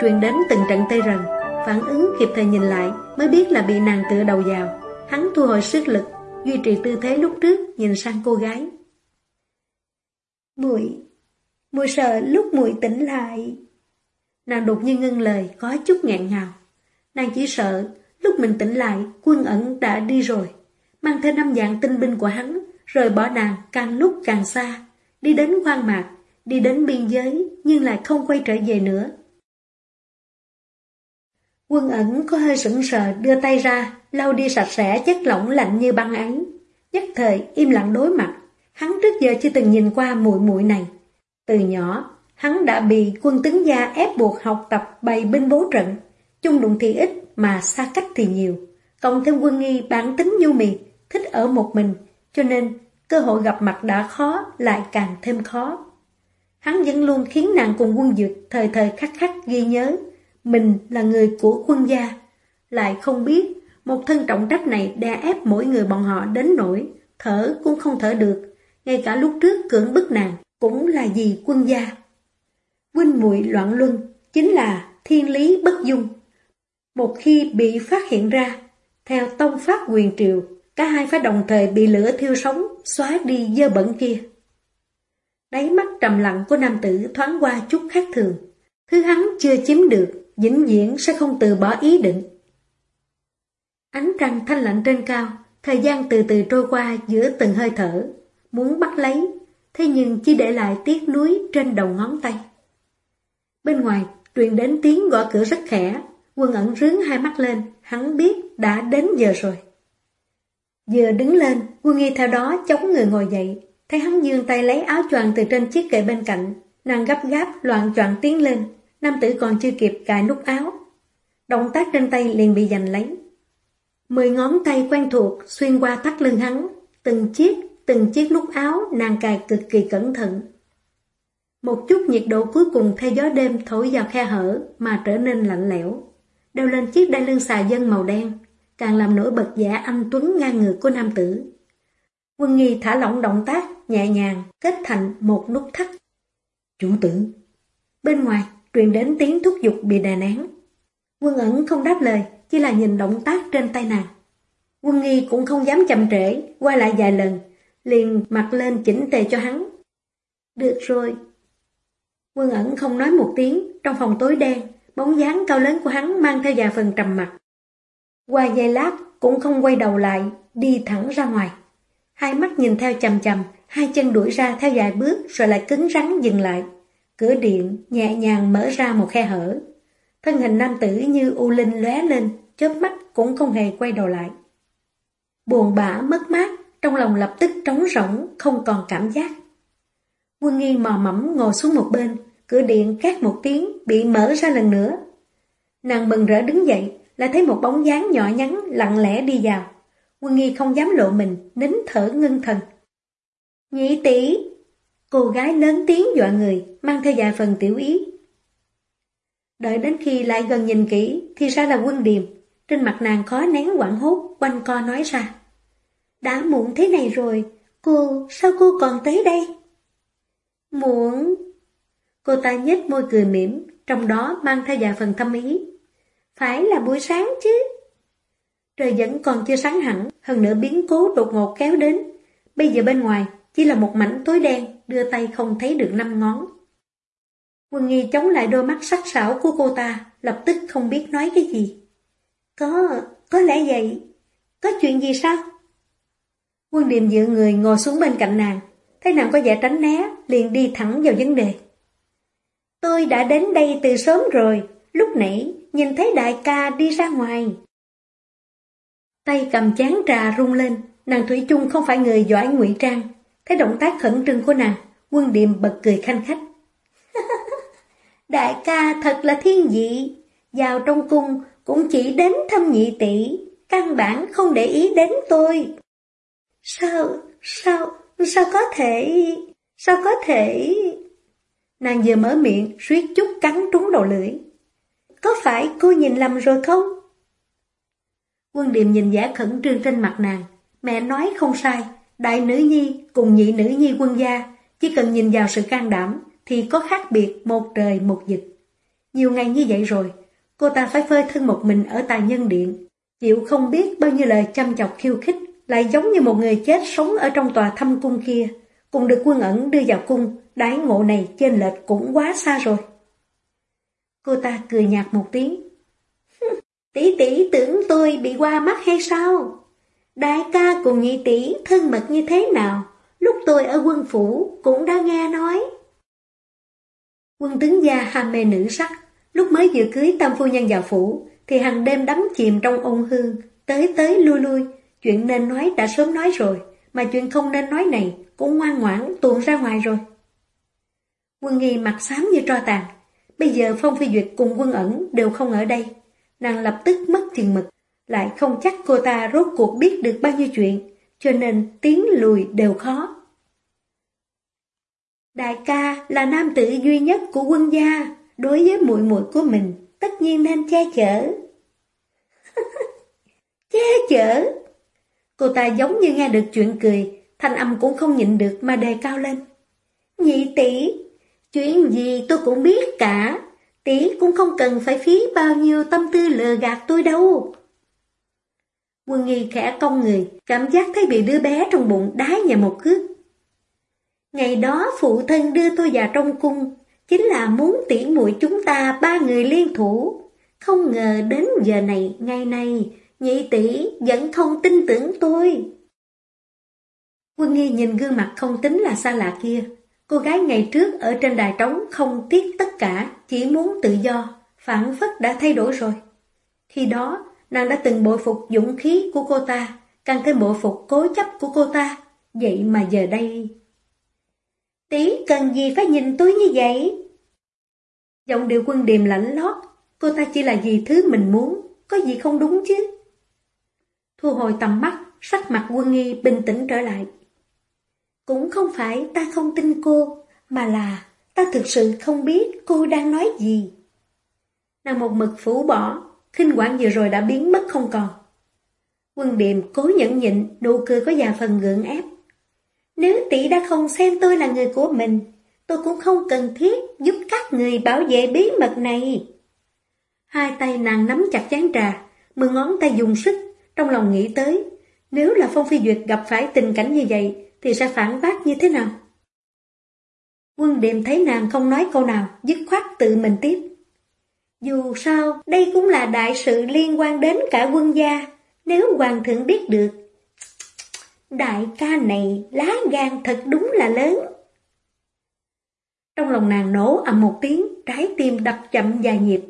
truyền đến từng trận tê rần. Phản ứng kịp thời nhìn lại, Mới biết là bị nàng tựa đầu vào. Hắn thu hồi sức lực, Duy trì tư thế lúc trước, nhìn sang cô gái. Mùi Mùi sợ lúc mùi tỉnh lại. Nàng đột nhiên ngưng lời, Có chút ngẹn ngào. Nàng chỉ sợ lúc mình tỉnh lại, Quân ẩn đã đi rồi. Mang theo năm dạng tinh binh của hắn, Rời bỏ nàng càng lúc càng xa. Đi đến hoang mạc, Đi đến biên giới, Nhưng lại không quay trở về nữa. Quân ẩn có hơi sững sờ đưa tay ra, lau đi sạch sẽ chất lỏng lạnh như băng ấy. Nhất thời im lặng đối mặt, hắn trước giờ chưa từng nhìn qua muội muội này. Từ nhỏ, hắn đã bị quân tướng gia ép buộc học tập bày binh bố trận, chung đụng thì ít mà xa cách thì nhiều. Cộng thêm quân nghi bản tính nhu mì, thích ở một mình, cho nên cơ hội gặp mặt đã khó lại càng thêm khó. Hắn vẫn luôn khiến nàng cùng quân dược thời thời khắc khắc ghi nhớ, mình là người của quân gia, lại không biết một thân trọng trách này đè ép mỗi người bọn họ đến nỗi thở cũng không thở được, ngay cả lúc trước cưỡng bức nàng cũng là gì quân gia. Huynh muội loạn luân chính là thiên lý bất dung. Một khi bị phát hiện ra, theo tông pháp quyền triều, cả hai phải đồng thời bị lửa thiêu sống, xóa đi dơ bẩn kia. Đáy mắt trầm lặng của nam tử thoáng qua chút khác thường. Thứ hắn chưa chiếm được vĩnh viễn sẽ không từ bỏ ý định. Ánh trăng thanh lạnh trên cao, thời gian từ từ trôi qua giữa từng hơi thở, muốn bắt lấy, thế nhưng chỉ để lại tiếc núi trên đầu ngón tay. Bên ngoài, truyền đến tiếng gõ cửa rất khẽ, quân ẩn rướng hai mắt lên, hắn biết đã đến giờ rồi. Vừa đứng lên, quân nghi theo đó chống người ngồi dậy, thấy hắn dương tay lấy áo choàng từ trên chiếc kệ bên cạnh, nàng gấp gáp loạn choạng tiến lên, nam tử còn chưa kịp cài nút áo. Động tác trên tay liền bị giành lấy. Mười ngón tay quen thuộc xuyên qua thắt lưng hắn, từng chiếc, từng chiếc nút áo nàng cài cực kỳ cẩn thận. Một chút nhiệt độ cuối cùng theo gió đêm thổi vào khe hở mà trở nên lạnh lẽo. Đeo lên chiếc đai lưng xà dân màu đen, càng làm nổi bật giả anh Tuấn ngang ngược của nam tử. Quân nghi thả lỏng động tác, nhẹ nhàng, kết thành một nút thắt. Chủ tử! Bên ngoài, truyền đến tiếng thúc giục bị đè nén. Quân ẩn không đáp lời, chỉ là nhìn động tác trên tay nàng. Quân nghi cũng không dám chậm trễ, quay lại vài lần, liền mặc lên chỉnh tề cho hắn. Được rồi. Quân ẩn không nói một tiếng, trong phòng tối đen, bóng dáng cao lớn của hắn mang theo vài phần trầm mặt. Qua giây lát cũng không quay đầu lại, đi thẳng ra ngoài. Hai mắt nhìn theo chầm chầm, hai chân đuổi ra theo vài bước rồi lại cứng rắn dừng lại. Cửa điện nhẹ nhàng mở ra một khe hở. Thân hình nam tử như u linh lóe lên, chớp mắt cũng không hề quay đầu lại. Buồn bã mất mát, trong lòng lập tức trống rỗng, không còn cảm giác. Quân nghi mò mẫm ngồi xuống một bên, cửa điện cát một tiếng, bị mở ra lần nữa. Nàng mừng rỡ đứng dậy, lại thấy một bóng dáng nhỏ nhắn lặng lẽ đi vào. Quân nghi không dám lộ mình, nín thở ngưng thần. Nhị tỷ Cô gái lớn tiếng dọa người, mang theo vài phần tiểu ý. Đợi đến khi lại gần nhìn kỹ, thì ra là quân điềm. Trên mặt nàng khó nén quảng hốt, quanh co nói ra. Đã muộn thế này rồi, cô, sao cô còn tới đây? Muộn. Cô ta nhếch môi cười mỉm, trong đó mang theo vài phần thâm ý. Phải là buổi sáng chứ. Trời vẫn còn chưa sáng hẳn, hơn nữa biến cố đột ngột kéo đến. Bây giờ bên ngoài chỉ là một mảnh tối đen, đưa tay không thấy được năm ngón. Quân nghi chống lại đôi mắt sắc sảo của cô ta, lập tức không biết nói cái gì. Có, có lẽ vậy. Có chuyện gì sao? Quân điềm dựa người ngồi xuống bên cạnh nàng, thấy nàng có vẻ tránh né, liền đi thẳng vào vấn đề. Tôi đã đến đây từ sớm rồi, lúc nãy nhìn thấy đại ca đi ra ngoài. Tay cầm chán trà rung lên, nàng Thủy chung không phải người giỏi ngụy trang, Thấy động tác khẩn trương của nàng, quân điềm bật cười khanh khách. Đại ca thật là thiên dị, vào trong cung cũng chỉ đến thăm nhị tỷ, căn bản không để ý đến tôi. Sao, sao, sao có thể, sao có thể... Nàng vừa mở miệng, suýt chút cắn trúng đầu lưỡi. Có phải cô nhìn lầm rồi không? Quân Điềm nhìn giả khẩn trương trên mặt nàng. Mẹ nói không sai, đại nữ nhi cùng nhị nữ nhi quân gia, chỉ cần nhìn vào sự can đảm thì có khác biệt một trời một vực. Nhiều ngày như vậy rồi, cô ta phải phơi thân một mình ở tài nhân điện, chịu không biết bao nhiêu lời chăm chọc khiêu khích, lại giống như một người chết sống ở trong tòa thâm cung kia, cùng được quân ẩn đưa vào cung, đái ngộ này trên lệch cũng quá xa rồi. Cô ta cười nhạt một tiếng. Tỷ tỷ tưởng tôi bị qua mắt hay sao? Đại ca cùng nhị tỷ thân mật như thế nào? Lúc tôi ở quân phủ cũng đã nghe nói. Quân tướng gia ham mê nữ sắc, lúc mới vừa cưới tam phu nhân vào phủ, thì hàng đêm đắm chìm trong ôn hương, tới tới lui lui, chuyện nên nói đã sớm nói rồi, mà chuyện không nên nói này cũng ngoan ngoãn tuồn ra ngoài rồi. Quân nghi mặt xám như tro tàn, bây giờ Phong Phi Duyệt cùng quân ẩn đều không ở đây, nàng lập tức mất chừng mực, lại không chắc cô ta rốt cuộc biết được bao nhiêu chuyện, cho nên tiến lùi đều khó. Đại ca là nam tử duy nhất của quân gia, đối với muội muội của mình, tất nhiên nên che chở. che chở? Cô ta giống như nghe được chuyện cười, thanh âm cũng không nhịn được mà đề cao lên. Nhị tỷ, chuyện gì tôi cũng biết cả, tỷ cũng không cần phải phí bao nhiêu tâm tư lừa gạt tôi đâu. Quân nghi khẽ cong người, cảm giác thấy bị đứa bé trong bụng đá nhà một cước. Ngày đó phụ thân đưa tôi vào trong cung, chính là muốn tỉ muội chúng ta ba người liên thủ. Không ngờ đến giờ này, ngày này, nhị tỷ vẫn không tin tưởng tôi. Quân nghi nhìn gương mặt không tính là xa lạ kia. Cô gái ngày trước ở trên đài trống không tiếc tất cả, chỉ muốn tự do, phản phất đã thay đổi rồi. Khi đó, nàng đã từng bội phục dũng khí của cô ta, càng thêm bội phục cố chấp của cô ta. Vậy mà giờ đây... Tí cần gì phải nhìn tôi như vậy? Giọng điệu quân điềm lạnh lót, cô ta chỉ là gì thứ mình muốn, có gì không đúng chứ? Thu hồi tầm mắt, sắc mặt quân nghi bình tĩnh trở lại. Cũng không phải ta không tin cô, mà là ta thực sự không biết cô đang nói gì. Nàng một mực phủ bỏ, khinh quản vừa rồi đã biến mất không còn. Quân điềm cố nhẫn nhịn, nụ cười có vài phần gượng ép. Nếu tỷ đã không xem tôi là người của mình, tôi cũng không cần thiết giúp các người bảo vệ bí mật này. Hai tay nàng nắm chặt chán trà, mười ngón tay dùng sức, trong lòng nghĩ tới, nếu là Phong Phi Duyệt gặp phải tình cảnh như vậy, thì sẽ phản bác như thế nào? Quân điềm thấy nàng không nói câu nào, dứt khoát tự mình tiếp. Dù sao, đây cũng là đại sự liên quan đến cả quân gia, nếu hoàng thượng biết được. Đại ca này lá gan thật đúng là lớn. Trong lòng nàng nổ ầm một tiếng, trái tim đập chậm vài nhịp.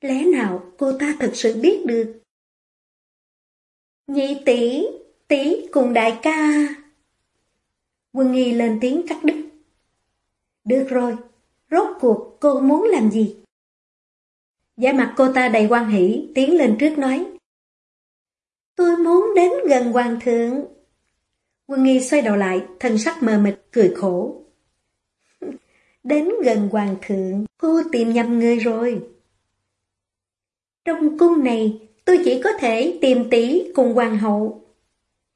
Lẽ nào cô ta thật sự biết được? Nhị tỷ, tỷ cùng đại ca. Quân nghi lên tiếng cắt đứt. Được rồi, rốt cuộc cô muốn làm gì? Giả mặt cô ta đầy quan hỷ, tiến lên trước nói. Tôi muốn đến gần hoàng thượng. Quân nghi xoay đầu lại, thân sắc mờ mịt, cười khổ. đến gần hoàng thượng, cô tìm nhầm người rồi. Trong cung này, tôi chỉ có thể tìm tỷ cùng hoàng hậu.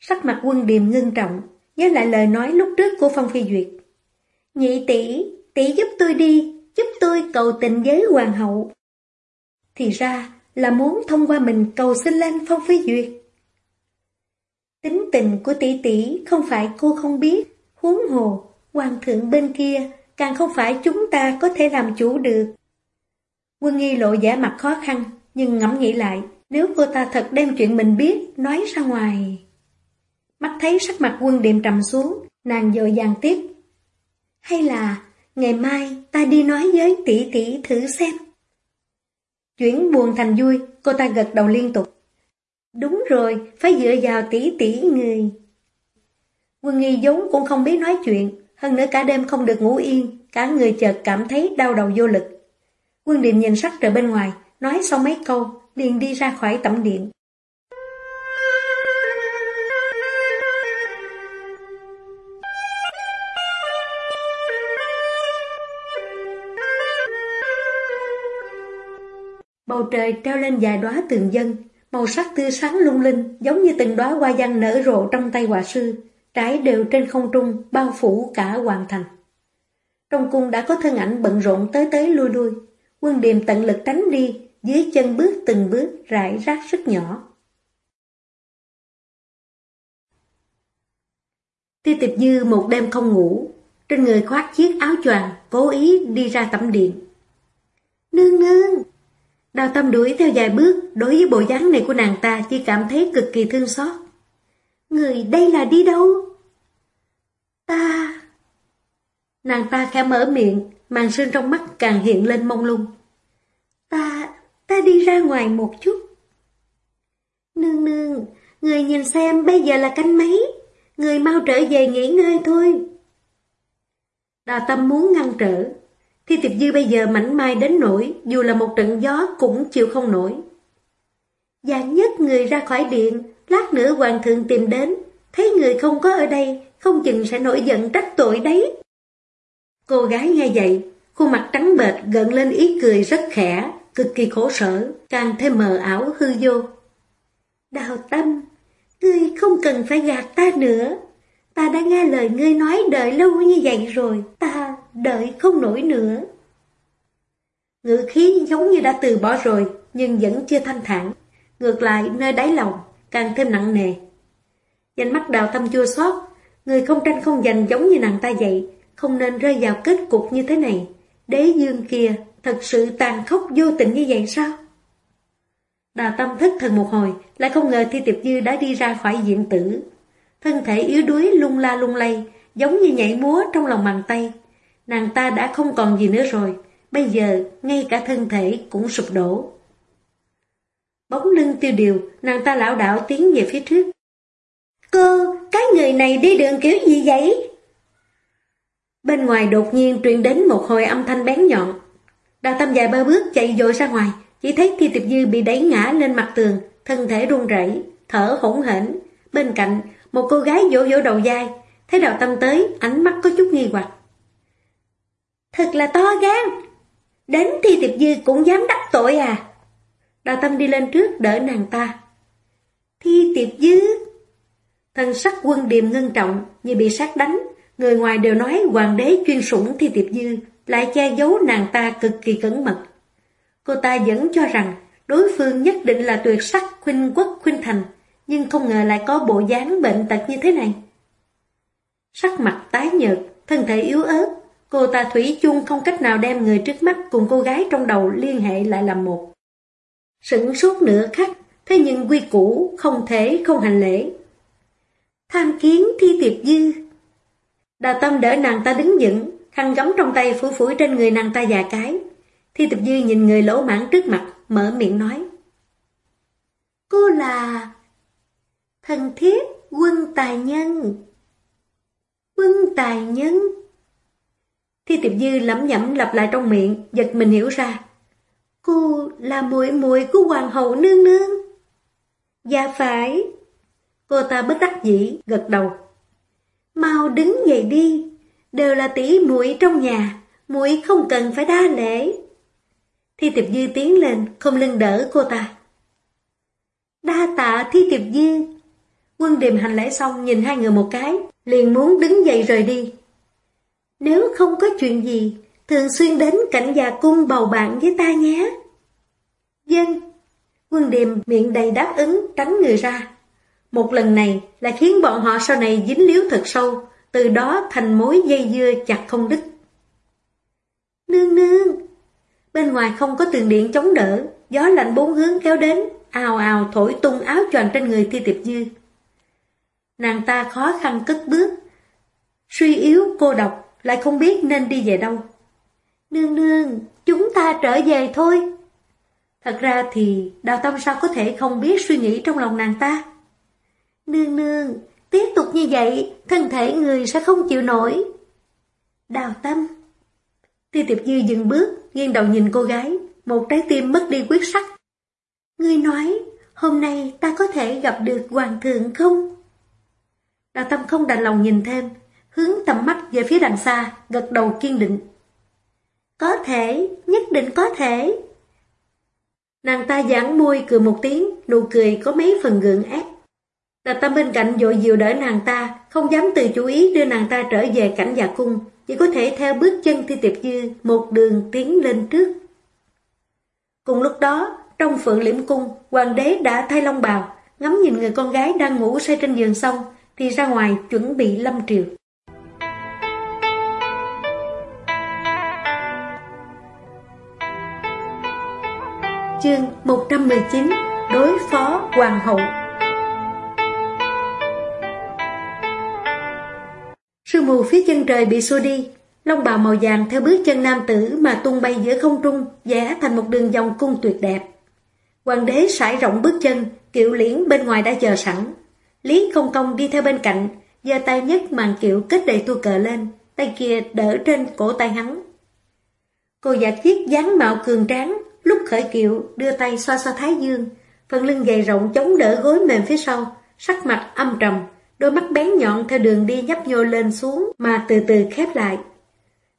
Sắc mặt quân điềm ngưng trọng, nhớ lại lời nói lúc trước của Phong Phi Duyệt. Nhị tỷ, tỷ giúp tôi đi, giúp tôi cầu tình với hoàng hậu. Thì ra là muốn thông qua mình cầu xin lên Phong Phi Duyệt. Tính tình của tỷ tỷ không phải cô không biết, huống hồ, hoàng thượng bên kia càng không phải chúng ta có thể làm chủ được. Quân nghi lộ giả mặt khó khăn, nhưng ngẫm nghĩ lại, nếu cô ta thật đem chuyện mình biết nói ra ngoài. Mắt thấy sắc mặt quân điềm trầm xuống, nàng dội dàng tiếp. Hay là, ngày mai ta đi nói với tỷ tỷ thử xem. Chuyển buồn thành vui, cô ta gật đầu liên tục. Đúng rồi, phải dựa vào tỷ tỷ người. Quân nghi vốn cũng không biết nói chuyện, hơn nữa cả đêm không được ngủ yên, cả người chợt cảm thấy đau đầu vô lực. Quân điềm nhìn sắc trời bên ngoài, nói xong mấy câu, liền đi ra khỏi tẩm điện. Bầu trời treo lên dài đóa tường dân, màu sắc tươi sáng lung linh, giống như từng đóa hoa văn nở rộ trong tay hòa sư, trải đều trên không trung, bao phủ cả hoàng thành. Trong cung đã có thân ảnh bận rộn tới tới lui lui, quân điềm tận lực tránh đi, dưới chân bước từng bước rải rác rất nhỏ. Ti tiệp dư một đêm không ngủ, trên người khoác chiếc áo choàng, cố ý đi ra tẩm điện. Nương nương! Đào tâm đuổi theo vài bước, đối với bộ dáng này của nàng ta chỉ cảm thấy cực kỳ thương xót. Người đây là đi đâu? Ta... Nàng ta khẽ mở miệng, màn sương trong mắt càng hiện lên mông lung. Ta... ta đi ra ngoài một chút. Nương nương, người nhìn xem bây giờ là canh mấy, người mau trở về nghỉ ngơi thôi. Đào tâm muốn ngăn trở, Thi tiệp dư bây giờ mảnh mai đến nỗi, dù là một trận gió cũng chịu không nổi. Giang nhất người ra khỏi điện, lát nữa hoàng thượng tìm đến, thấy người không có ở đây, không chừng sẽ nổi giận trách tội đấy. Cô gái nghe vậy, khuôn mặt trắng bệch gần lên ý cười rất khẽ, cực kỳ khổ sở, càng thêm mờ ảo hư vô. Đào tâm, ngươi không cần phải gạt ta nữa. Ta đã nghe lời ngươi nói đợi lâu như vậy rồi, ta đợi không nổi nữa. Ngữ khí giống như đã từ bỏ rồi, nhưng vẫn chưa thanh thản. Ngược lại, nơi đáy lòng, càng thêm nặng nề. Danh mắt đào tâm chua xót người không tranh không giành giống như nàng ta vậy, không nên rơi vào kết cục như thế này. Đế dương kia, thật sự tàn khốc vô tình như vậy sao? Đào tâm thất thần một hồi, lại không ngờ Thi Tiệp Dư đã đi ra khỏi diện tử. Thân thể yếu đuối lung la lung lay, giống như nhảy múa trong lòng bàn tay. Nàng ta đã không còn gì nữa rồi, bây giờ ngay cả thân thể cũng sụp đổ. Bóng lưng tiêu điều, nàng ta lão đảo tiến về phía trước. Cô, cái người này đi đường kiểu gì vậy? Bên ngoài đột nhiên truyền đến một hồi âm thanh bén nhọn. Đào tâm dạ dài ba bước chạy dội ra ngoài, chỉ thấy Thi Tiệp Dư bị đẩy ngã lên mặt tường, thân thể run rẩy, thở hỗn hển. Bên cạnh, một cô gái vỗ vỗ đầu dai, thấy đào tâm tới, ánh mắt có chút nghi hoặc. Thật là to gan, đến Thi Tiệp Dư cũng dám đắc tội à? Đào tâm đi lên trước đỡ nàng ta. Thi Tiệp Dư... thần sắc quân điềm ngân trọng như bị sát đánh, người ngoài đều nói hoàng đế chuyên sủng Thi Tiệp Dư lại che giấu nàng ta cực kỳ cẩn mật. Cô ta vẫn cho rằng đối phương nhất định là tuyệt sắc khuynh quốc khuynh thành, nhưng không ngờ lại có bộ dáng bệnh tật như thế này. Sắc mặt tái nhợt, thân thể yếu ớt, cô ta thủy chung không cách nào đem người trước mắt cùng cô gái trong đầu liên hệ lại làm một. Sửng suốt nửa khắc, thế nhưng quy củ không thể không hành lễ. Tham kiến thi tiệp dư. Đào tâm đỡ nàng ta đứng dựng, khăn gấm trong tay phủi phủi trên người nàng ta già cái. Thi tiệp dư nhìn người lỗ mãn trước mặt, mở miệng nói. Cô là... Thần thiết quân tài nhân. Quân tài nhân. Thi tiệp dư lẩm nhẩm lặp lại trong miệng, giật mình hiểu ra. Cô là muội muội của hoàng hậu nương nương. Dạ phải. Cô ta bất đắc dĩ, gật đầu. Mau đứng dậy đi, đều là tỷ muội trong nhà, muội không cần phải đa lễ. Thi tiệp dư tiến lên, không lưng đỡ cô ta. Đa tạ thi tiệp dư. Quân điềm hành lễ xong nhìn hai người một cái, liền muốn đứng dậy rời đi. Nếu không có chuyện gì, thường xuyên đến cảnh già cung bầu bạn với ta nhé. Dân, quân điềm miệng đầy đáp ứng tránh người ra. Một lần này là khiến bọn họ sau này dính líu thật sâu, từ đó thành mối dây dưa chặt không đứt. Nương nương! Bên ngoài không có tường điện chống đỡ, gió lạnh bốn hướng kéo đến, ào ào thổi tung áo choàng trên người thi tiệp dư. Nàng ta khó khăn cất bước, suy yếu cô độc, lại không biết nên đi về đâu. Nương nương, chúng ta trở về thôi. Thật ra thì đào tâm sao có thể không biết suy nghĩ trong lòng nàng ta. Nương nương, tiếp tục như vậy, thân thể người sẽ không chịu nổi. Đào tâm. Tiêu tiệp dư dừng bước, nghiêng đầu nhìn cô gái, một trái tim mất đi quyết sắc. Ngươi nói, hôm nay ta có thể gặp được hoàng thượng không? Đào tâm không đành lòng nhìn thêm, hướng tầm mắt về phía đằng xa, gật đầu kiên định. Có thể, nhất định có thể. Nàng ta giãn môi cười một tiếng, nụ cười có mấy phần gượng ép. Đào tâm bên cạnh dội dìu đỡ nàng ta, không dám từ chú ý đưa nàng ta trở về cảnh già cung, chỉ có thể theo bước chân thi tiệp dư một đường tiến lên trước. Cùng lúc đó, trong phượng liễm cung, hoàng đế đã thay long bào, ngắm nhìn người con gái đang ngủ say trên giường xong, thì ra ngoài chuẩn bị lâm triều. Chương 119 Đối phó Hoàng hậu Sương mù phía chân trời bị xua đi, Long bào màu vàng theo bước chân nam tử mà tung bay giữa không trung, vẽ thành một đường vòng cung tuyệt đẹp. Hoàng đế sải rộng bước chân, kiệu liễn bên ngoài đã chờ sẵn. Lý công công đi theo bên cạnh, giơ tay nhấc màn kiệu kết đầy tua cờ lên, tay kia đỡ trên cổ tay hắn. Cô giả chiếc dáng mạo cường tráng, lúc khởi kiệu đưa tay xoa xoa thái dương, phần lưng dày rộng chống đỡ gối mềm phía sau, sắc mặt âm trầm, đôi mắt bén nhọn theo đường đi nhấp nhô lên xuống mà từ từ khép lại.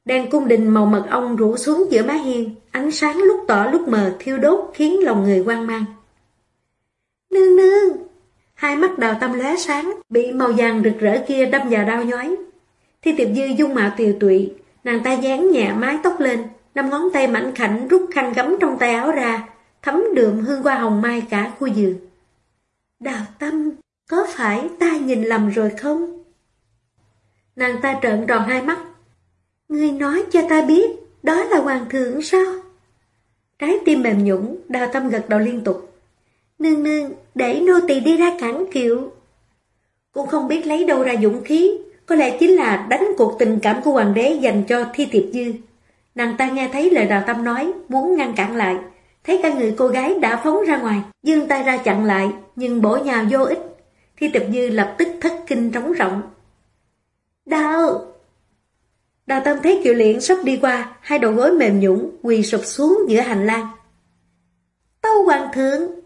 Đèn cung đình màu mật ong rủ xuống giữa mái hiên, ánh sáng lúc tỏ lúc mờ thiêu đốt khiến lòng người quan mang. Nương nương! Hai mắt đào tâm lóe sáng, bị màu vàng rực rỡ kia đâm vào đau nhói. Thi tiệp dư dung mạo tiều tụy, nàng ta dán nhẹ mái tóc lên, năm ngón tay mảnh khảnh rút khăn gấm trong tay áo ra, thấm đượm hương qua hồng mai cả khu giường. Đào tâm, có phải ta nhìn lầm rồi không? Nàng ta trợn tròn hai mắt, Ngươi nói cho ta biết, đó là hoàng thượng sao? Trái tim mềm nhũng, đào tâm gật đầu liên tục. Nương nương, để nô tỳ đi ra cản kiệu. Cũng không biết lấy đâu ra dũng khí, có lẽ chính là đánh cuộc tình cảm của hoàng đế dành cho thi tiệp dư. Nàng ta nghe thấy lời đào tâm nói, muốn ngăn cản lại. Thấy cả người cô gái đã phóng ra ngoài, dương tay ra chặn lại, nhưng bổ nhào vô ích. Thi tiệp dư lập tức thất kinh trống rộng. Đau! Đào Tâm thấy Kiều Liễn sắp đi qua, hai đầu gối mềm nhũng, quỳ sụp xuống giữa hành lang. Tâu Hoàng thượng!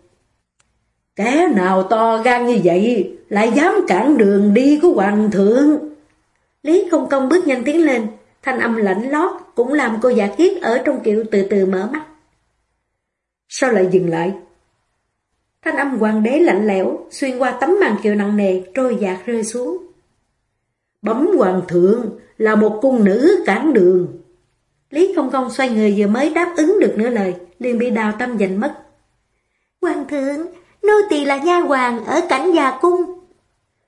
Kẻ nào to gan như vậy, lại dám cản đường đi của Hoàng thượng? Lý Công Công bước nhanh tiến lên, thanh âm lạnh lót cũng làm cô giả kiết ở trong kiệu từ từ mở mắt. Sao lại dừng lại? Thanh âm hoàng đế lạnh lẽo, xuyên qua tấm màn kiệu nặng nề, trôi dạt rơi xuống. Bấm hoàng thượng, là một cung nữ cản đường. Lý Công Công xoay người vừa mới đáp ứng được nửa lời, liền bị đào tâm giành mất. Hoàng thượng, nô tỳ là nha hoàng ở cảnh già cung.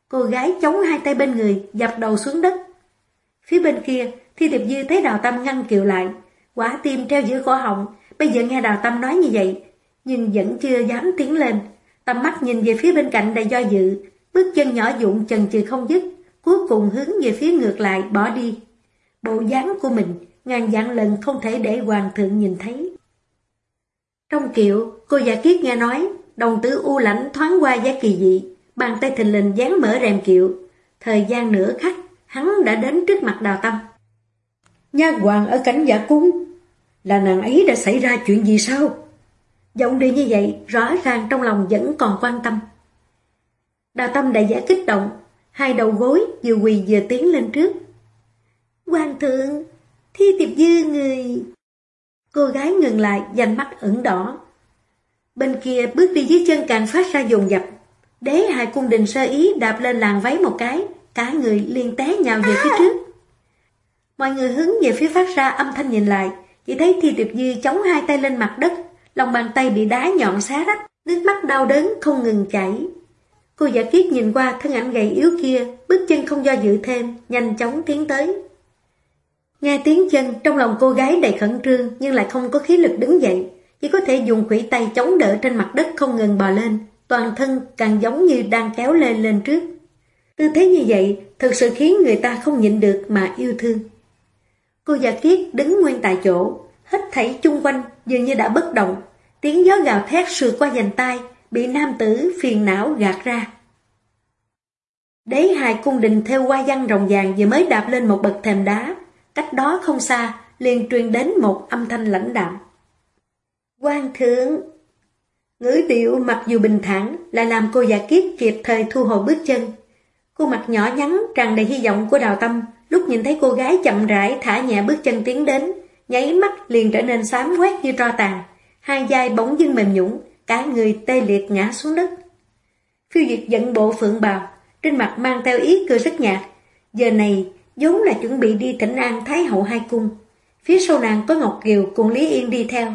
Cô gái chống hai tay bên người, dập đầu xuống đất. Phía bên kia, Thi Điệp Dư thấy đào tâm ngăn kiệu lại, quả tim treo giữa cổ họng, bây giờ nghe đào tâm nói như vậy, nhưng vẫn chưa dám tiến lên. Tầm mắt nhìn về phía bên cạnh đầy do dự, bước chân nhỏ dụng chần chừ không dứt, cuối cùng hướng về phía ngược lại bỏ đi. Bộ dáng của mình ngàn dặn lần không thể để hoàng thượng nhìn thấy. Trong kiệu, cô giả kiết nghe nói, đồng tử u lãnh thoáng qua giá kỳ dị, bàn tay thình lình dán mở rèm kiệu. Thời gian nửa khắc, hắn đã đến trước mặt đào tâm. Nha hoàng ở cảnh giả cung, là nàng ấy đã xảy ra chuyện gì sao? Giọng đi như vậy, rõ ràng trong lòng vẫn còn quan tâm. Đào tâm đại giả kích động, hai đầu gối vừa quỳ vừa tiến lên trước. Hoàng thượng, thi tiệp dư người... Cô gái ngừng lại, dành mắt ửng đỏ. Bên kia bước đi dưới chân càng phát ra dồn dập. Đế hai cung đình sơ ý đạp lên làng váy một cái, cả người liền té nhào về phía trước. Mọi người hướng về phía phát ra âm thanh nhìn lại, chỉ thấy Thi Tiệp Dư chống hai tay lên mặt đất, lòng bàn tay bị đá nhọn xá rách, nước mắt đau đớn không ngừng chảy. Cô giả kiết nhìn qua thân ảnh gầy yếu kia, bước chân không do dự thêm, nhanh chóng tiến tới. Nghe tiếng chân, trong lòng cô gái đầy khẩn trương nhưng lại không có khí lực đứng dậy, chỉ có thể dùng khủy tay chống đỡ trên mặt đất không ngừng bò lên, toàn thân càng giống như đang kéo lên lên trước. Tư thế như vậy thực sự khiến người ta không nhịn được mà yêu thương. Cô giả kiết đứng nguyên tại chỗ, hết thảy chung quanh dường như đã bất động, tiếng gió gào thét sượt qua dành tay, bị nam tử phiền não gạt ra. Đế hài cung đình theo qua văn rồng vàng vừa mới đạp lên một bậc thềm đá, cách đó không xa liền truyền đến một âm thanh lãnh đạm quan thượng Ngữ điệu mặc dù bình thản là làm cô giả kiết kịp thời thu hồi bước chân. Cô mặt nhỏ nhắn tràn đầy hy vọng của đào tâm lúc nhìn thấy cô gái chậm rãi thả nhẹ bước chân tiến đến, nháy mắt liền trở nên xám quét như tro tàn. Hai vai bỗng dưng mềm nhũng, cả người tê liệt ngã xuống đất. Phiêu diệt dẫn bộ phượng bào, trên mặt mang theo ý cười rất nhạt. Giờ này, vốn là chuẩn bị đi thỉnh an Thái hậu hai cung. Phía sau nàng có Ngọc Kiều cùng Lý Yên đi theo.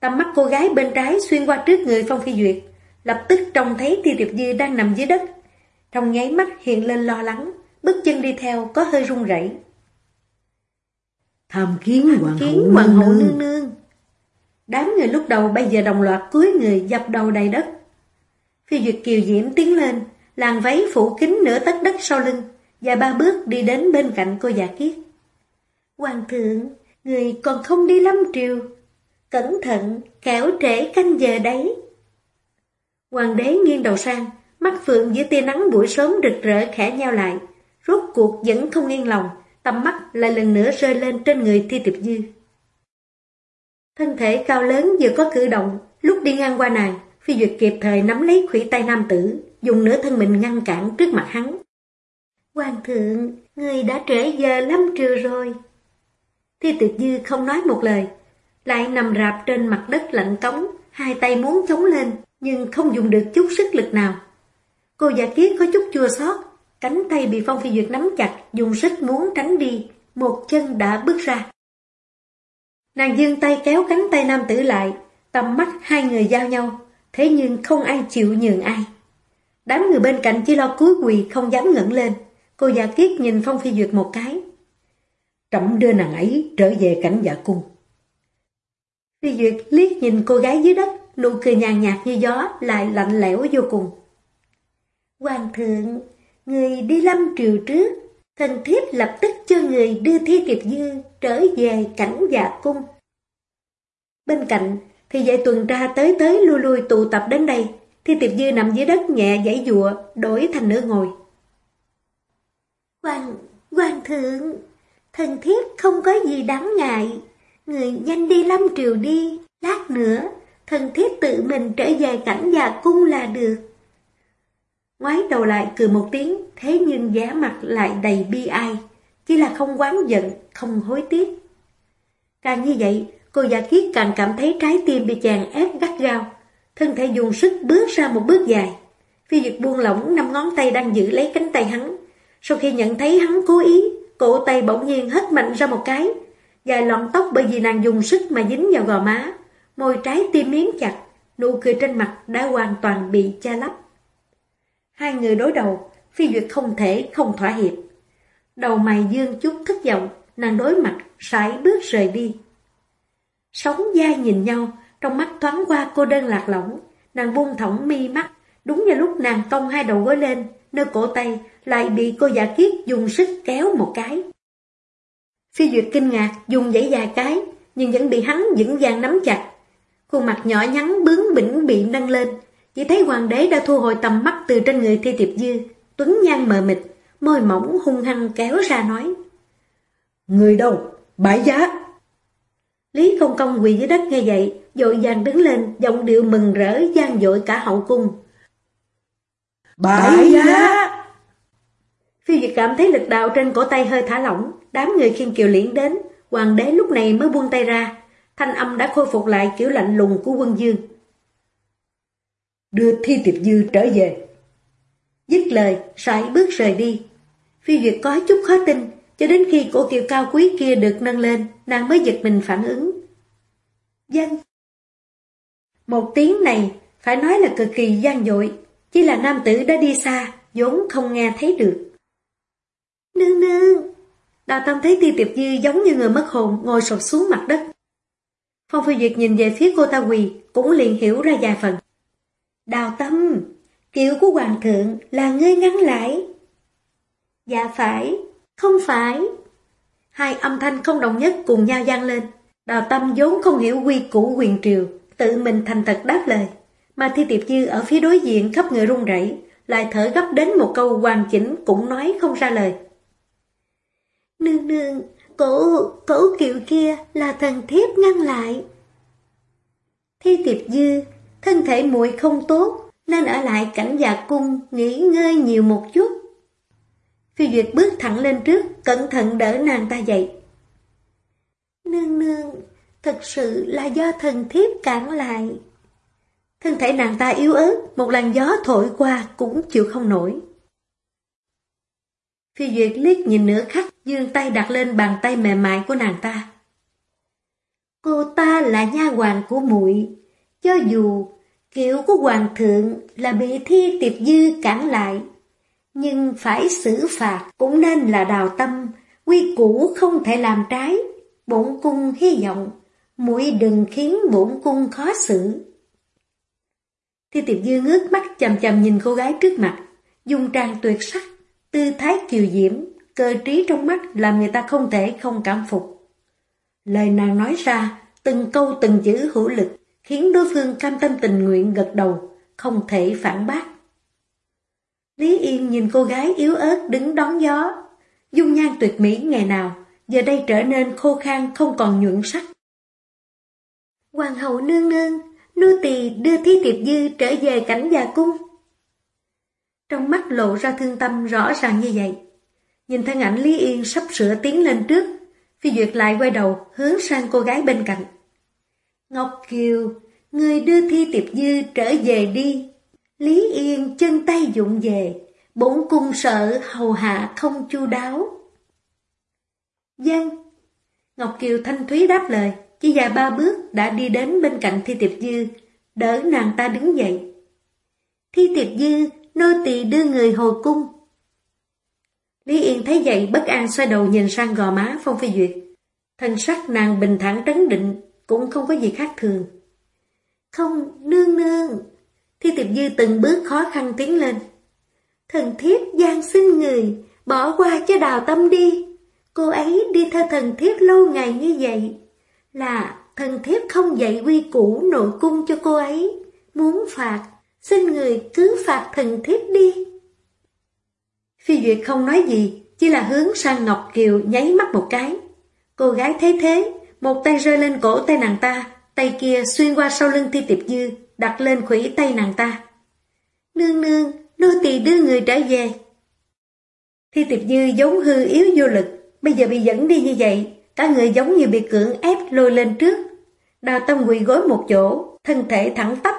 Tầm mắt cô gái bên trái xuyên qua trước người Phong Phi Duyệt, lập tức trông thấy Thi Tiệp Dư đang nằm dưới đất. Trong nháy mắt hiện lên lo lắng, bước chân đi theo có hơi run rẩy. Tham kiến hoàng hậu, hậu nương nương. Đám người lúc đầu bây giờ đồng loạt cúi người dập đầu đầy đất. Phi Duyệt Kiều Diễm tiến lên, làn váy phủ kín nửa tấc đất sau lưng, và ba bước đi đến bên cạnh cô già kiết. Hoàng thượng, người còn không đi lâm triều, Cẩn thận, kẻo trễ canh giờ đấy. Hoàng đế nghiêng đầu sang, mắt phượng dưới tia nắng buổi sớm rực rỡ khẽ nhau lại. Rốt cuộc vẫn không yên lòng, tầm mắt lại lần nữa rơi lên trên người thi tiệp dư. Thân thể cao lớn vừa có cử động, lúc đi ngang qua nàng, phi duyệt kịp thời nắm lấy khủy tay nam tử, dùng nửa thân mình ngăn cản trước mặt hắn. Hoàng thượng, người đã trễ giờ lắm trưa rồi. Thi tiệp dư không nói một lời, lại nằm rạp trên mặt đất lạnh cống, hai tay muốn chống lên, nhưng không dùng được chút sức lực nào. Cô giả kiết có chút chua xót, cánh tay bị Phong Phi Duyệt nắm chặt, dùng sức muốn tránh đi, một chân đã bước ra. Nàng dương tay kéo cánh tay nam tử lại, tầm mắt hai người giao nhau, thế nhưng không ai chịu nhường ai. Đám người bên cạnh chỉ lo cúi quỳ không dám ngẩng lên, cô giả kiết nhìn Phong Phi Duyệt một cái. trọng đưa nàng ấy trở về cảnh giả cung. Phi Duyệt liếc nhìn cô gái dưới đất, nụ cười nhàn nhạt như gió, lại lạnh lẽo vô cùng. Hoàng thượng, người đi lâm triều trước, thần thiếp lập tức cho người đưa thi tiệp dư trở về cảnh dạ cung. Bên cạnh, thì dạy tuần tra tới tới lui lui tụ tập đến đây, thi tiệp dư nằm dưới đất nhẹ giãy dụa, đổi thành nửa ngồi. Hoàng, hoàng thượng, thần thiếp không có gì đáng ngại, Người nhanh đi lâm triều đi, lát nữa, thần thiết tự mình trở về cảnh già cung là được. Ngoái đầu lại cười một tiếng, thế nhưng giá mặt lại đầy bi ai, chỉ là không quán giận, không hối tiếc. Càng như vậy, cô giả kiết càng cảm thấy trái tim bị chàng ép gắt gao, thân thể dùng sức bước ra một bước dài. Phi Duyệt buông lỏng năm ngón tay đang giữ lấy cánh tay hắn. Sau khi nhận thấy hắn cố ý, cổ tay bỗng nhiên hất mạnh ra một cái, Dài lọn tóc bởi vì nàng dùng sức mà dính vào gò má, môi trái tim miếng chặt, nụ cười trên mặt đã hoàn toàn bị che lấp. Hai người đối đầu, phi duyệt không thể không thỏa hiệp. Đầu mày dương chút thất vọng, nàng đối mặt, sải bước rời đi. Sống dai nhìn nhau, trong mắt thoáng qua cô đơn lạc lõng, nàng buông thõng mi mắt, đúng vào lúc nàng cong hai đầu gối lên, nơi cổ tay lại bị cô giả kiết dùng sức kéo một cái. Phi Duyệt kinh ngạc, dùng giấy dài cái, nhưng vẫn bị hắn vững vàng nắm chặt. Khuôn mặt nhỏ nhắn bướng bỉnh bị nâng lên, chỉ thấy hoàng đế đã thu hồi tầm mắt từ trên người thi tiệp dư, tuấn nhan mờ mịt, môi mỏng hung hăng kéo ra nói. Người đâu? Bãi giá! Lý công công quỳ dưới đất nghe vậy, dội vàng đứng lên, giọng điệu mừng rỡ gian dội cả hậu cung. Bãi giá! Phi Duyệt cảm thấy lực đạo trên cổ tay hơi thả lỏng, đám người khiên kiều liễn đến, hoàng đế lúc này mới buông tay ra, thanh âm đã khôi phục lại kiểu lạnh lùng của quân dương. Đưa thi tiệp dư trở về. Dứt lời, sải bước rời đi. Phi Duyệt có chút khó tin, cho đến khi cổ kiều cao quý kia được nâng lên, nàng mới giật mình phản ứng. Dân Một tiếng này, phải nói là cực kỳ gian dội, chỉ là nam tử đã đi xa, vốn không nghe thấy được. Nương nương! Đào Tâm thấy Ti Tiệp Dư giống như người mất hồn ngồi sụp xuống mặt đất. Phong Phi Duyệt nhìn về phía cô ta quỳ, cũng liền hiểu ra vài phần. Đào Tâm, kiểu của Hoàng thượng là ngươi ngắn lại. Dạ phải, không phải. Hai âm thanh không đồng nhất cùng nhau gian lên. Đào Tâm vốn không hiểu quy củ quyền triều, tự mình thành thật đáp lời. Mà Thi Tiệp Dư ở phía đối diện khắp người run rẩy, lại thở gấp đến một câu hoàn chỉnh cũng nói không ra lời. Nương nương, cổ, cổ kiệu kia là thần thiếp ngăn lại. Thi tiệp dư, thân thể muội không tốt, nên ở lại cảnh dạ cung nghỉ ngơi nhiều một chút. Phi Duyệt bước thẳng lên trước, cẩn thận đỡ nàng ta dậy. Nương nương, thật sự là do thần thiếp cản lại. Thân thể nàng ta yếu ớt, một làn gió thổi qua cũng chịu không nổi. Phi Duyệt liếc nhìn nửa khắc, dương tay đặt lên bàn tay mềm mại của nàng ta. Cô ta là nha hoàng của muội, cho dù kiểu của hoàng thượng là bị thi tiệp dư cản lại, nhưng phải xử phạt cũng nên là đào tâm, quy củ không thể làm trái. Bổn cung hy vọng, muội đừng khiến bổn cung khó xử. Thi tiệp dư ngước mắt chầm chầm nhìn cô gái trước mặt, dung trang tuyệt sắc, tư thái kiều diễm, cơ trí trong mắt làm người ta không thể không cảm phục. Lời nàng nói ra, từng câu từng chữ hữu lực, khiến đối phương cam tâm tình nguyện gật đầu, không thể phản bác. Lý Yên nhìn cô gái yếu ớt đứng đón gió, dung nhan tuyệt mỹ ngày nào, giờ đây trở nên khô khan không còn nhuận sắc. Hoàng hậu nương nương, nô tỳ đưa Thi Tiệp Dư trở về cảnh già cung. Trong mắt lộ ra thương tâm rõ ràng như vậy. Nhìn thân ảnh Lý Yên sắp sửa tiến lên trước, Phi Duyệt lại quay đầu hướng sang cô gái bên cạnh. Ngọc Kiều, người đưa Thi Tiệp Dư trở về đi. Lý Yên chân tay dụng về, bổn cung sợ hầu hạ không chu đáo. Dân Ngọc Kiều thanh thúy đáp lời, chỉ dài ba bước đã đi đến bên cạnh Thi Tiệp Dư, đỡ nàng ta đứng dậy. Thi Tiệp Dư, nô tỳ đưa người hồi cung. Lý Yên thấy vậy bất an xoay đầu nhìn sang gò má Phong Phi Duyệt. Thân sắc nàng bình thản trấn định, cũng không có gì khác thường. Không, nương nương. Thi Tiệp Dư từng bước khó khăn tiến lên. Thần thiếp gian xin người, bỏ qua cho đào tâm đi. Cô ấy đi theo thần thiếp lâu ngày như vậy. Là thần thiếp không dạy quy củ nội cung cho cô ấy. Muốn phạt, xin người cứ phạt thần thiếp đi. Phi Duyệt không nói gì, chỉ là hướng sang Ngọc Kiều nháy mắt một cái. Cô gái thấy thế, một tay rơi lên cổ tay nàng ta, tay kia xuyên qua sau lưng Thi Tiệp Dư, đặt lên khủy tay nàng ta. Nương nương, nô tỳ đưa người trở về. Thi Tiệp Dư giống hư yếu vô lực, bây giờ bị dẫn đi như vậy, cả người giống như bị cưỡng ép lôi lên trước. Đào tâm quỳ gối một chỗ, thân thể thẳng tắp,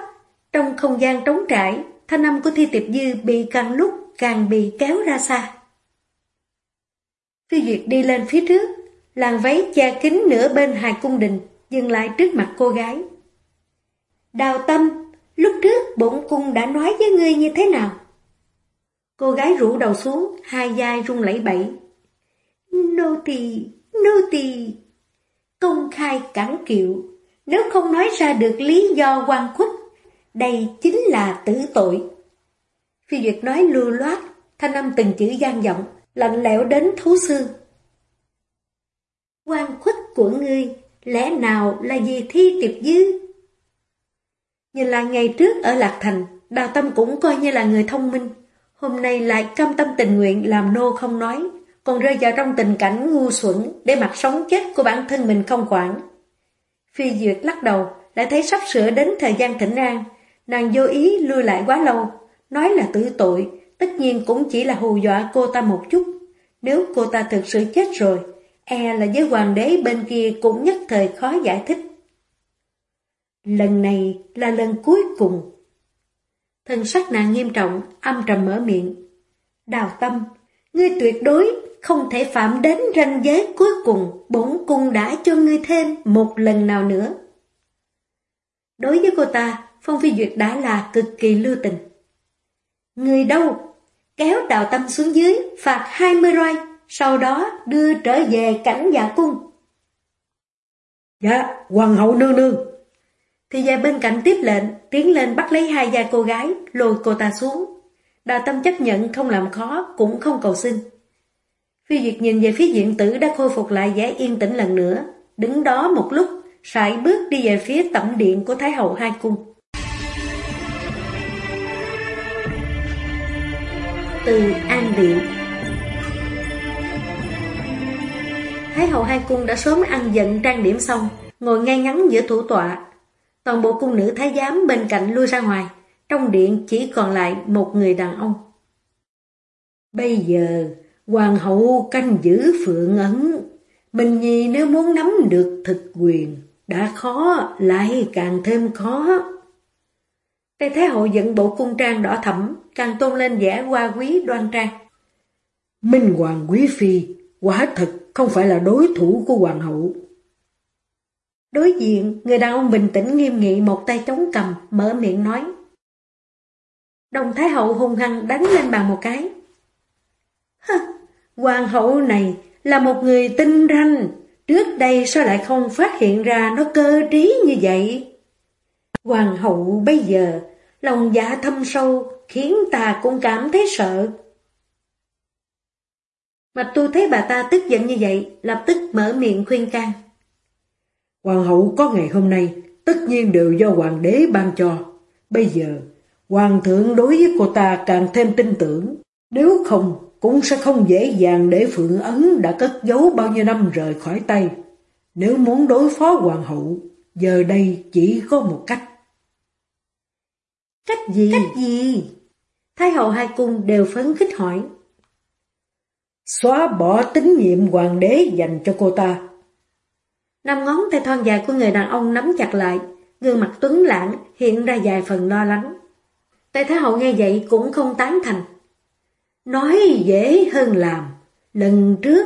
trong không gian trống trải, thanh âm của Thi Tiệp Dư bị càng lúc càng bị kéo ra xa. Phi Duyệt đi lên phía trước, làn váy che kín nửa bên hài cung đình, dừng lại trước mặt cô gái. Đào tâm, lúc trước bổn cung đã nói với ngươi như thế nào? Cô gái rủ đầu xuống, hai vai rung lẩy bẩy. Nô tỳ, nô tỳ, công khai cản kiệu, nếu không nói ra được lý do quan khuất, đây chính là tử tội. Phi Duyệt nói lưu loát, thanh âm từng chữ gian giọng, lạnh lẽo đến thú xương. Quan khuất của ngươi, lẽ nào là gì thi tiệp dư? Nhìn lại ngày trước ở Lạc Thành, Đào Tâm cũng coi như là người thông minh. Hôm nay lại cam tâm tình nguyện làm nô không nói, còn rơi vào trong tình cảnh ngu xuẩn để mặc sống chết của bản thân mình không quản. Phi Duyệt lắc đầu, lại thấy sắp sửa đến thời gian thỉnh an. Nàng vô ý lưu lại quá lâu, nói là tử tội, tất nhiên cũng chỉ là hù dọa cô ta một chút. Nếu cô ta thực sự chết rồi, e là với hoàng đế bên kia cũng nhất thời khó giải thích. Lần này là lần cuối cùng. Thân sắc nàng nghiêm trọng, âm trầm mở miệng. Đào tâm, ngươi tuyệt đối không thể phạm đến ranh giới cuối cùng bổn cung đã cho ngươi thêm một lần nào nữa. Đối với cô ta, Phong Phi Duyệt đã là cực kỳ lưu tình. Người đâu? Kéo đào tâm xuống dưới, phạt 20 roi, sau đó đưa trở về cảnh dạ cung. Dạ, hoàng hậu nương nương. Thì gia bên cạnh tiếp lệnh, tiến lên bắt lấy hai gia cô gái, lôi cô ta xuống. Đào tâm chấp nhận không làm khó, cũng không cầu xin. Phi Duyệt nhìn về phía diện tử đã khôi phục lại vẻ yên tĩnh lần nữa, đứng đó một lúc, sải bước đi về phía tẩm điện của Thái hậu hai cung. Từ An Điện Thái hậu hai cung đã sớm ăn giận trang điểm xong, ngồi ngay ngắn giữa thủ tọa. Toàn bộ cung nữ thái giám bên cạnh lui ra ngoài, trong điện chỉ còn lại một người đàn ông. Bây giờ, hoàng hậu canh giữ phượng ấn. mình Nhi nếu muốn nắm được thực quyền, đã khó, lại càng thêm khó. Tây Thái Hậu dẫn bộ cung trang đỏ thẫm, càng tôn lên vẻ hoa quý đoan trang. Minh Hoàng Quý Phi, quả thật không phải là đối thủ của Hoàng hậu. Đối diện, người đàn ông bình tĩnh nghiêm nghị một tay chống cầm, mở miệng nói. Đồng Thái Hậu hung hăng đánh lên bàn một cái. Hơ, Hoàng hậu này là một người tinh ranh, trước đây sao lại không phát hiện ra nó cơ trí như vậy? Hoàng hậu bây giờ, lòng dạ thâm sâu, khiến ta cũng cảm thấy sợ. Mạch tu thấy bà ta tức giận như vậy, lập tức mở miệng khuyên can. Hoàng hậu có ngày hôm nay, tất nhiên đều do hoàng đế ban cho. Bây giờ, hoàng thượng đối với cô ta càng thêm tin tưởng. Nếu không, cũng sẽ không dễ dàng để Phượng Ấn đã cất giấu bao nhiêu năm rời khỏi tay. Nếu muốn đối phó hoàng hậu, giờ đây chỉ có một cách. Cách gì? Cách gì? Thái hậu hai cung đều phấn khích hỏi. Xóa bỏ tín nhiệm hoàng đế dành cho cô ta. Năm ngón tay thon dài của người đàn ông nắm chặt lại, gương mặt tuấn lãng hiện ra vài phần lo lắng. Tây Thái Hậu nghe vậy cũng không tán thành. Nói dễ hơn làm, lần trước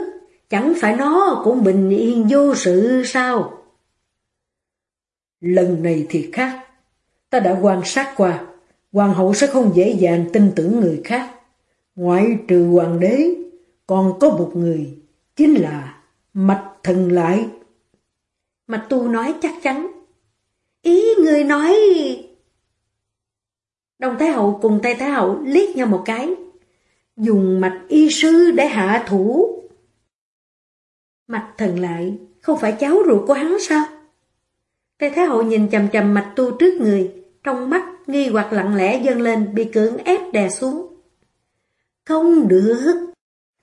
chẳng phải nó cũng bình yên vô sự sao? Lần này thì khác, ta đã quan sát qua, hoàng hậu sẽ không dễ dàng tin tưởng người khác. Ngoại trừ hoàng đế, còn có một người, chính là Mạch Thần Lại. Mạch Tu nói chắc chắn. Ý người nói... Đồng Thái Hậu cùng Tây Thái Hậu liếc nhau một cái. Dùng mạch y sư để hạ thủ. Mạch thần lại, không phải cháu ruột của hắn sao? Tây Thái Hậu nhìn chầm chầm mạch tu trước người, trong mắt nghi hoặc lặng lẽ dâng lên bị cưỡng ép đè xuống. Không được.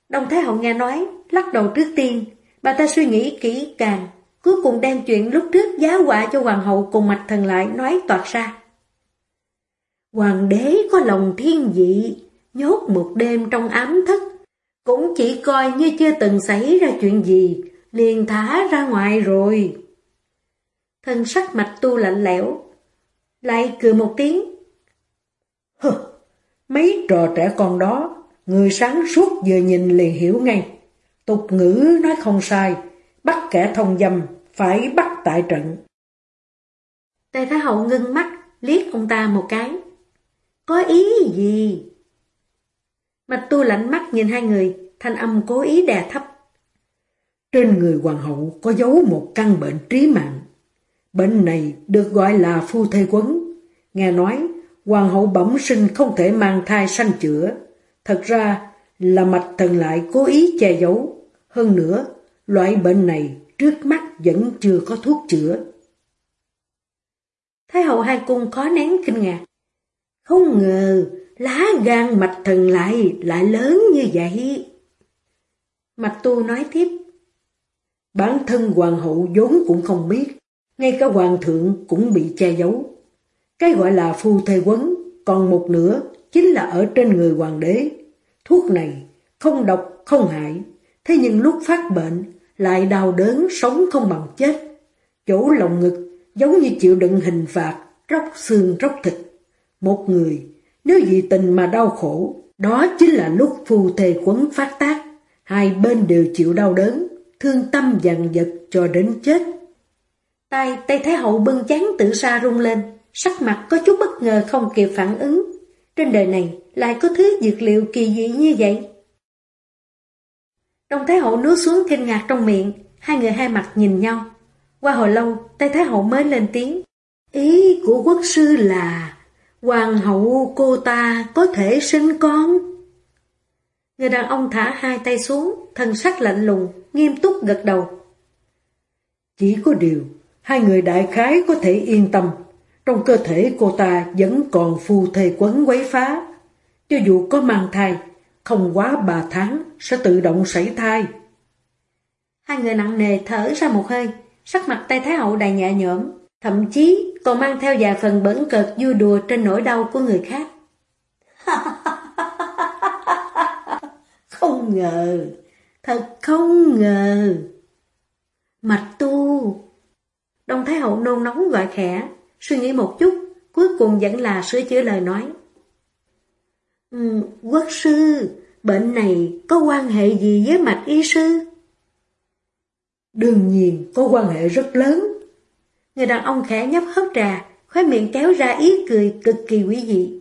Đồng Thái Hậu nghe nói, lắc đầu trước tiên, bà ta suy nghĩ kỹ càng, cuối cùng đem chuyện lúc trước giá họa cho hoàng hậu cùng mạch thần lại nói toạt ra. Hoàng đế có lòng thiên dị, nhốt một đêm trong ám thất, cũng chỉ coi như chưa từng xảy ra chuyện gì, liền thả ra ngoài rồi. Thân sắc mạch tu lạnh lẽo, lại cười một tiếng. Hừ, mấy trò trẻ con đó, người sáng suốt vừa nhìn liền hiểu ngay. Tục ngữ nói không sai, bắt kẻ thông dâm, phải bắt tại trận. Tề Thái Hậu ngưng mắt, liếc ông ta một cái. Có ý gì? Mạch tu lạnh mắt nhìn hai người, thanh âm cố ý đè thấp. Trên người hoàng hậu có dấu một căn bệnh trí mạng. Bệnh này được gọi là phu thê quấn. Nghe nói, hoàng hậu bẩm sinh không thể mang thai sanh chữa. Thật ra là mạch thần lại cố ý che giấu. Hơn nữa, loại bệnh này trước mắt vẫn chưa có thuốc chữa. Thái hậu hai cung khó nén kinh ngạc. Không ngờ, lá gan mạch thần lại lại lớn như vậy. Mạch tu nói tiếp. Bản thân hoàng hậu vốn cũng không biết, ngay cả hoàng thượng cũng bị che giấu. Cái gọi là phu thê quấn, còn một nửa chính là ở trên người hoàng đế. Thuốc này không độc, không hại, thế nhưng lúc phát bệnh lại đau đớn sống không bằng chết. Chỗ lòng ngực giống như chịu đựng hình phạt, róc xương róc thịt. Một người nếu vì tình mà đau khổ, đó chính là lúc phu thề quấn phát tác. Hai bên đều chịu đau đớn, thương tâm dằn vật cho đến chết. Tay Tây Thái Hậu bưng chán tự sa rung lên, sắc mặt có chút bất ngờ không kịp phản ứng. Trên đời này lại có thứ dược liệu kỳ dị như vậy. Đông Thái Hậu nuốt xuống kinh ngạc trong miệng, hai người hai mặt nhìn nhau. Qua hồi lâu, Tây Thái Hậu mới lên tiếng. Ý của quốc sư là Hoàng hậu cô ta có thể sinh con. Người đàn ông thả hai tay xuống, thân sắc lạnh lùng, nghiêm túc gật đầu. Chỉ có điều, hai người đại khái có thể yên tâm, trong cơ thể cô ta vẫn còn phù thề quấn quấy phá. Cho dù có mang thai, không quá ba tháng sẽ tự động sảy thai. Hai người nặng nề thở ra một hơi, sắc mặt tay Thái Hậu đầy nhẹ nhõm, Thậm chí còn mang theo vài phần bẩn cợt vui đùa trên nỗi đau của người khác. không ngờ, thật không ngờ. Mạch tu. Đông Thái Hậu nôn nóng gọi khẽ, suy nghĩ một chút, cuối cùng vẫn là sửa chữa lời nói. Ừ, quốc sư, bệnh này có quan hệ gì với mạch y sư? Đương nhiên có quan hệ rất lớn. Người đàn ông khẽ nhấp hớp trà, khóe miệng kéo ra ý cười cực kỳ quý dị.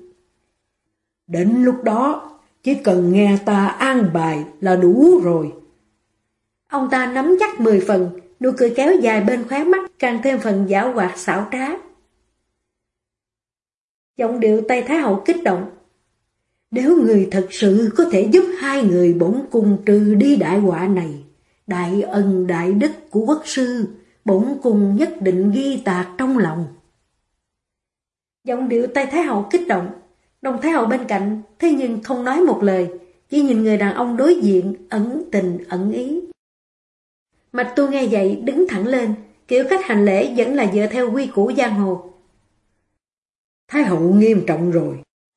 Đến lúc đó, chỉ cần nghe ta an bài là đủ rồi. Ông ta nắm chắc mười phần, nụ cười kéo dài bên khóe mắt càng thêm phần giả hoạt xảo trá. Giọng điệu tây Thái Hậu kích động. Nếu người thật sự có thể giúp hai người bổn cung trừ đi đại họa này, đại ân đại đức của quốc sư, bổn cung nhất định ghi tạc trong lòng. Giọng điệu tây Thái Hậu kích động, đồng Thái Hậu bên cạnh, thế nhưng không nói một lời, chỉ nhìn người đàn ông đối diện, ẩn tình, ẩn ý. Mạch tu nghe vậy, đứng thẳng lên, kiểu cách hành lễ vẫn là dựa theo quy củ giang hồ. Thái Hậu nghiêm trọng rồi,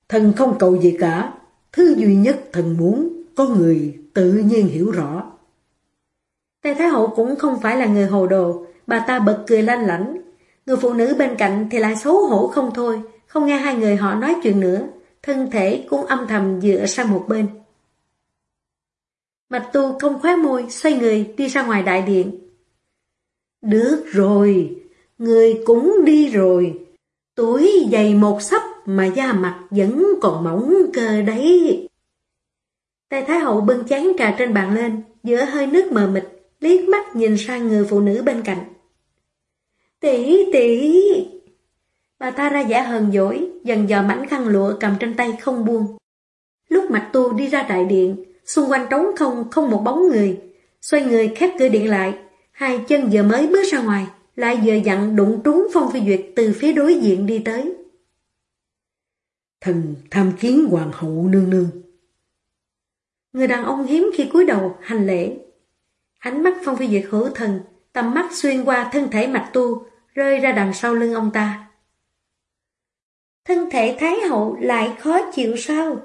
thần không cầu gì cả, thứ duy nhất thần muốn, có người tự nhiên hiểu rõ. Tề Thái Hậu cũng không phải là người hồ đồ, bà ta bật cười lanh lảnh. Người phụ nữ bên cạnh thì lại xấu hổ không thôi, không nghe hai người họ nói chuyện nữa, thân thể cũng âm thầm dựa sang một bên. Bạch tu không khóe môi, xoay người đi ra ngoài đại điện. Được rồi, người cũng đi rồi. Tuổi dày một sắp mà da mặt vẫn còn mỏng cơ đấy. Tay Thái Hậu bưng chén trà trên bàn lên, giữa hơi nước mờ mịt, liếc mắt nhìn sang người phụ nữ bên cạnh. Tỷ tỷ! Bà ta ra giả hờn dỗi, dần dò mảnh khăn lụa cầm trên tay không buông. Lúc mạch tu đi ra đại điện, xung quanh trống không, không một bóng người. Xoay người khép cửa điện lại, hai chân vừa mới bước ra ngoài, lại vừa dặn đụng trúng Phong Phi Duyệt từ phía đối diện đi tới. Thần tham kiến hoàng hậu nương nương. Người đàn ông hiếm khi cúi đầu hành lễ, Ánh mắt Phong Phi Duyệt hữu thần, tầm mắt xuyên qua thân thể mạch tu, rơi ra đằng sau lưng ông ta. Thân thể Thái Hậu lại khó chịu sao?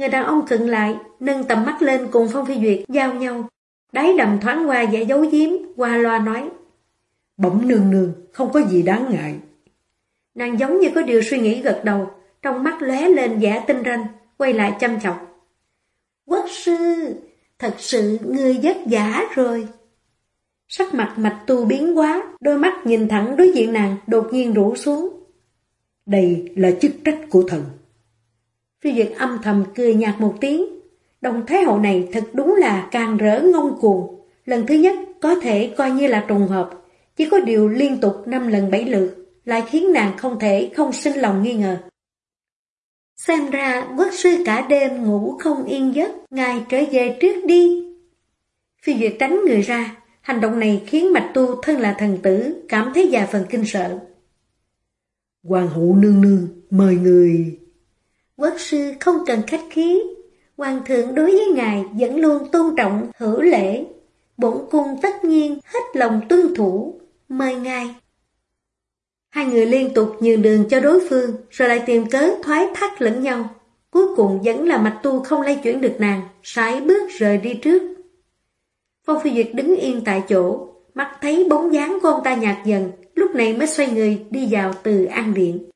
Người đàn ông cận lại, nâng tầm mắt lên cùng Phong Phi Duyệt giao nhau. Đáy đầm thoáng qua vẻ giấu giếm, qua loa nói. Bỗng nương nương, không có gì đáng ngại. Nàng giống như có điều suy nghĩ gật đầu, trong mắt lóe lên vẻ tinh ranh, quay lại chăm chọc. Quốc sư, Thật sự ngươi vất giả rồi. Sắc mặt mạch tu biến quá, đôi mắt nhìn thẳng đối diện nàng đột nhiên rủ xuống. Đây là chức trách của thần. Phi Duyệt âm thầm cười nhạt một tiếng. Đồng Thái Hậu này thật đúng là càng rỡ ngông cuồng. Lần thứ nhất có thể coi như là trùng hợp. Chỉ có điều liên tục năm lần bảy lượt lại khiến nàng không thể không sinh lòng nghi ngờ. Xem ra quốc sư cả đêm ngủ không yên giấc, ngài trở về trước đi. Phi Duyệt tránh người ra, hành động này khiến Mạch Tu thân là thần tử cảm thấy già phần kinh sợ. Hoàng hậu nương nương, mời người. Quốc sư không cần khách khí, Hoàng thượng đối với ngài vẫn luôn tôn trọng, hữu lễ. Bổn cung tất nhiên hết lòng tuân thủ, mời ngài. Hai người liên tục nhường đường cho đối phương, rồi lại tìm cớ thoái thác lẫn nhau. Cuối cùng vẫn là mạch tu không lay chuyển được nàng, sải bước rời đi trước. Phong Phi Duyệt đứng yên tại chỗ, mắt thấy bóng dáng của ông ta nhạt dần, lúc này mới xoay người đi vào từ an điện.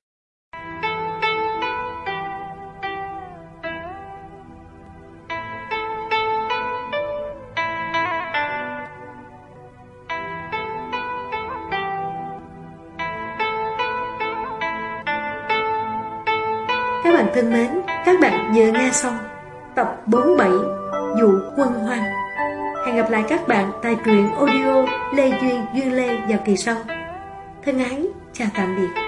Thân mến, các bạn vừa nghe xong tập 47 Dụ Quân Hoang. Hẹn gặp lại các bạn tại truyện audio Lê Duyên Duyên Lê vào kỳ sau. Thân ái, chào tạm biệt.